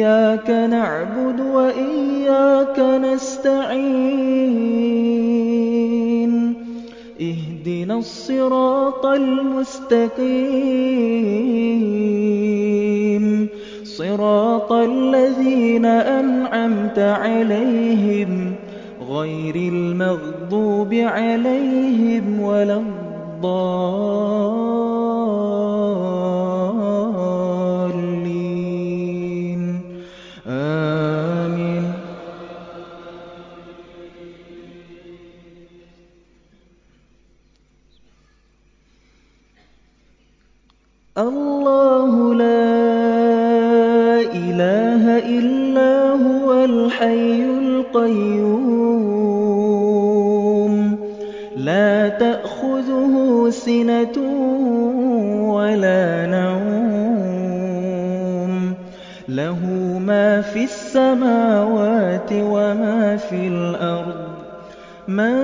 إِيَّاكَ نَعْبُدُ وَإِيَّاكَ نَسْتَعِينُ. اهْدِنَا الصِّرَاطَ الْمُسْتَقِيمَ. صِرَاطَ الَّذِينَ أَنْعَمْتَ عَلَيْهِمْ. غَيْرِ الْمَغْضُوبِ عَلَيْهِمْ وَلَا الضَّالِّينَ. اللَّهُ لَا إِلَٰهَ إِلَّا هُوَ الْحَيُّ الْقَيُّومُ. لَا تَأْخُذُهُ سِنَةٌ وَلَا نَوْمٌ. لَّهُ مَا فِي السَّمَاوَاتِ وَمَا فِي الْأَرْضِ. مَن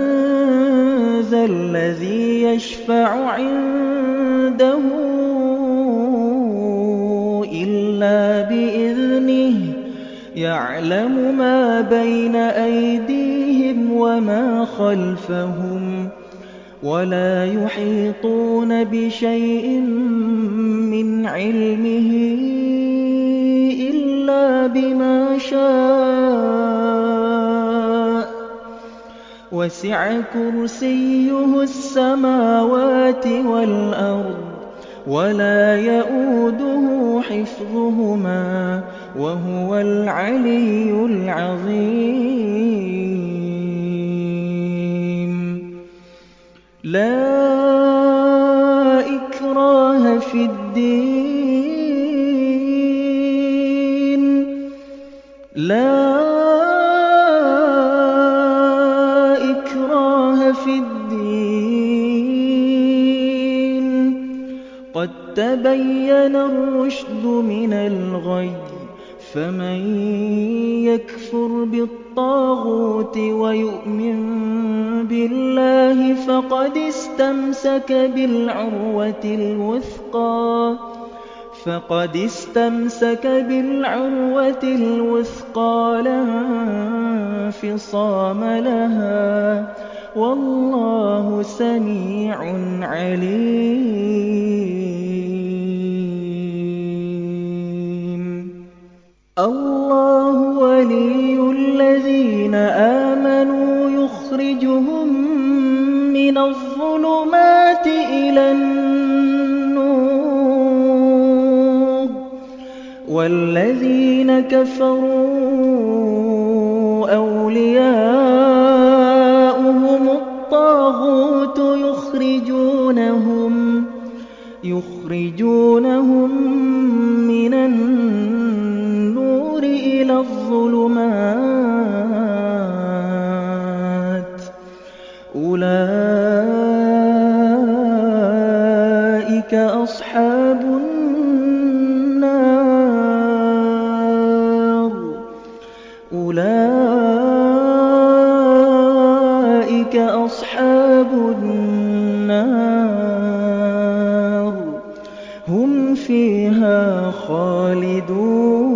ذَا الَّذِي يَشْفَعُ عِندَهُ إِلَّا بِإِذْنِهِ يَعْلَمُ مَا بَيْنَ أَيْدِيهِمْ وَمَا خَلْفَهُمْ وَلَا يُحِيطُونَ بِشَيْءٍ مِّنْ عِلْمِهِ إِلَّا بِمَا شَاءَ ۚ وَسِعَ كُرْسِيُّهُ السَّمَاوَاتِ وَالْأَرْضَ وَلَا يَئُودُهُ وَهُوَ الْعَلِيُّ الْعَظِيمُ لَا إِكْرَاهَ فِي الدِّينِ ۖ. قَد تَّبَيَّنَ الرُّشْدُ مِنَ الْغَيِّ ۚ. فَمَن يَكْفُرْ بِالطَّاغُوتِ وَيُؤْمِن بِاللَّهِ فَقَدِ اسْتَمْسَكَ بِالْعُرْوَةِ الْوُثْقَىٰ. لَا انفِصَامَ لَهَا ۗ. وَاللَّهُ سَمِيعٌ عَلِيمٌ. اللَّهُ وَلِيُّ الَّذِينَ آمَنُوا يُخْرِجُهُم مِّنَ الظُّلُمَاتِ إِلَى النُّورِ ۖ وَالَّذِينَ كَفَرُوا أَوْلِيَاؤُهُمُ الطَّاغُوتُ يُخْرِجُونَهُم مِّنَ النُّورِ إِلَى الظُّلُمَاتِ ۗ. أُولَٰئِكَ أَصْحَابُ النَّارِ ۖ. هُمْ فِيهَا خَالِدُونَ.